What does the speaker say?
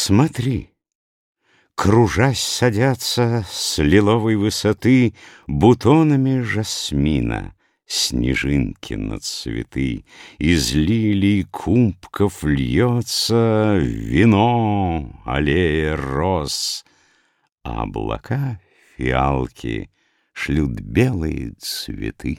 Смотри, кружась садятся с лиловой высоты Бутонами жасмина снежинки на цветы. Из лилий кубков льется вино, аллея роз, А облака фиалки шлют белые цветы.